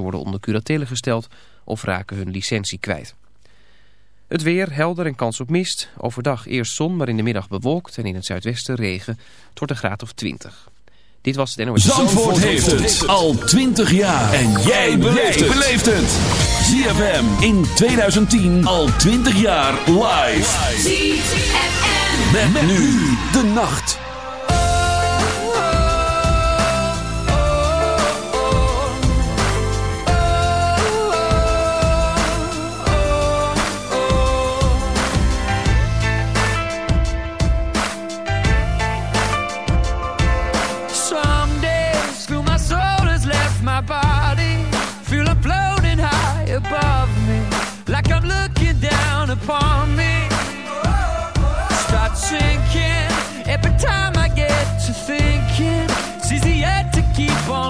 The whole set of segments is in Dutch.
Worden onder curatele gesteld of raken hun licentie kwijt. Het weer, helder en kans op mist. Overdag eerst zon, maar in de middag bewolkt en in het zuidwesten regen. tot een graad of 20. Dit was het NOS. Zandvoort, heeft het. al 20 jaar. En jij beleeft het. ZFM in 2010 al 20 jaar live. ZFM. Met nu de nacht.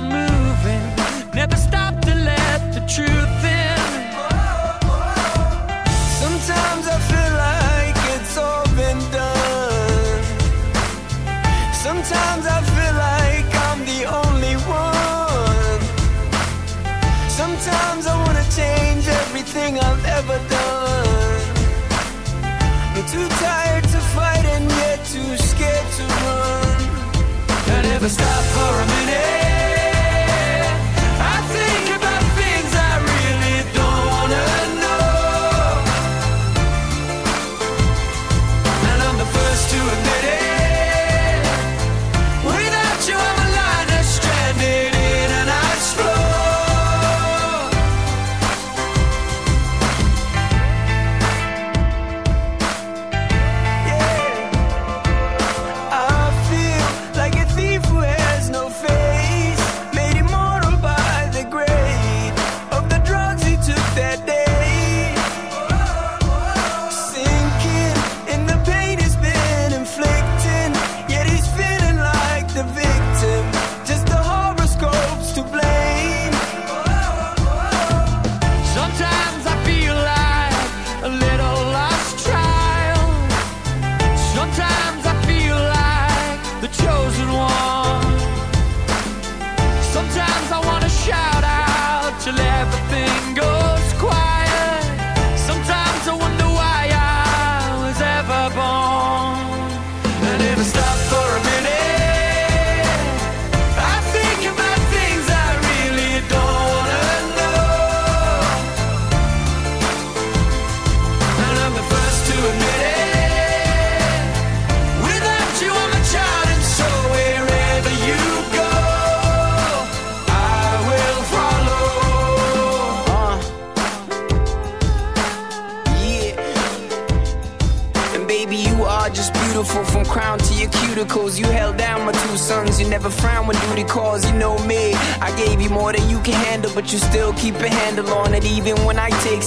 on moving. Never stop to let the truth in. Sometimes I feel like it's all been done. Sometimes I feel like I'm the only one. Sometimes I wanna change everything I've ever done. I'm too tired to fight and yet too scared to run. I never stop for a minute.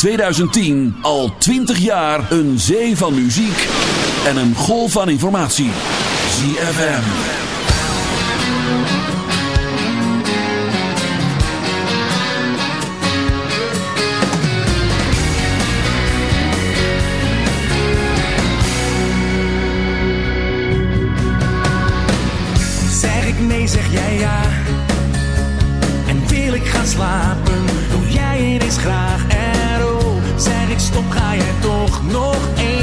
2010 al 20 jaar een zee van muziek en een golf van informatie. ZFM. Zeg ik nee, zeg jij ja. En wil ik gaan slapen, doe jij eens graag Stop, ga je toch nog één?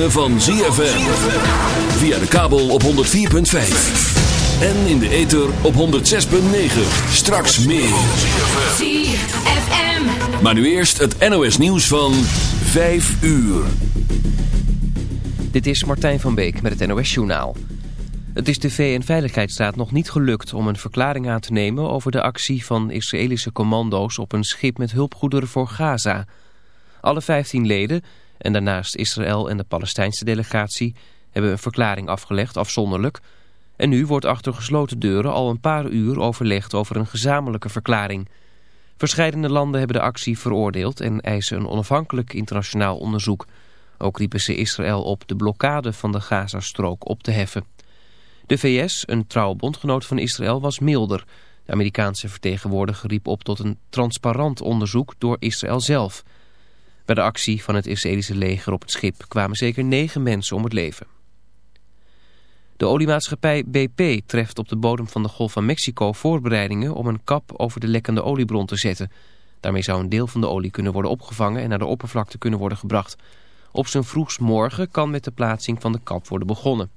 Ritme van ZFM. Via de kabel op 104.5. En in de ether op 106.9. Straks meer. ZFM. Maar nu eerst het NOS nieuws van 5 uur. Dit is Martijn van Beek met het NOS Journaal. Het is de VN-veiligheidsraad nog niet gelukt om een verklaring aan te nemen over de actie van Israëlische commando's op een schip met hulpgoederen voor Gaza. Alle 15 leden en daarnaast Israël en de Palestijnse delegatie hebben een verklaring afgelegd afzonderlijk. En nu wordt achter gesloten deuren al een paar uur overlegd over een gezamenlijke verklaring. Verscheidene landen hebben de actie veroordeeld en eisen een onafhankelijk internationaal onderzoek. Ook riepen ze Israël op de blokkade van de Gazastrook op te heffen. De VS, een trouwe bondgenoot van Israël, was milder. De Amerikaanse vertegenwoordiger riep op tot een transparant onderzoek door Israël zelf. Bij de actie van het Israëlische leger op het schip kwamen zeker negen mensen om het leven. De oliemaatschappij BP treft op de bodem van de Golf van Mexico voorbereidingen om een kap over de lekkende oliebron te zetten. Daarmee zou een deel van de olie kunnen worden opgevangen en naar de oppervlakte kunnen worden gebracht. Op zijn vroegst morgen kan met de plaatsing van de kap worden begonnen.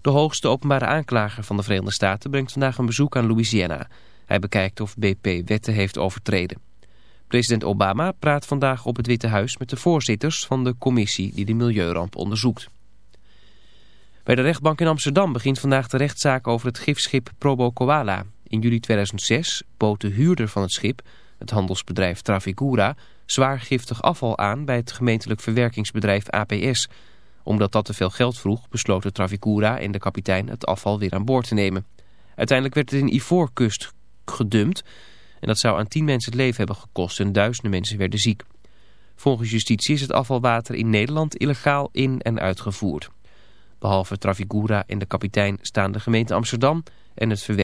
De hoogste openbare aanklager van de Verenigde Staten brengt vandaag een bezoek aan Louisiana. Hij bekijkt of BP wetten heeft overtreden. President Obama praat vandaag op het Witte Huis met de voorzitters van de commissie die de milieuramp onderzoekt. Bij de rechtbank in Amsterdam begint vandaag de rechtszaak over het gifschip Probo Koala. In juli 2006 bood de huurder van het schip, het handelsbedrijf Trafigura, zwaar giftig afval aan bij het gemeentelijk verwerkingsbedrijf APS. Omdat dat te veel geld vroeg, besloten Trafigura en de kapitein het afval weer aan boord te nemen. Uiteindelijk werd het in Ivoorkust gedumpt en dat zou aan tien mensen het leven hebben gekost en duizenden mensen werden ziek. Volgens justitie is het afvalwater in Nederland illegaal in- en uitgevoerd. Behalve Trafigura en de kapitein staan de gemeente Amsterdam en het verwerking.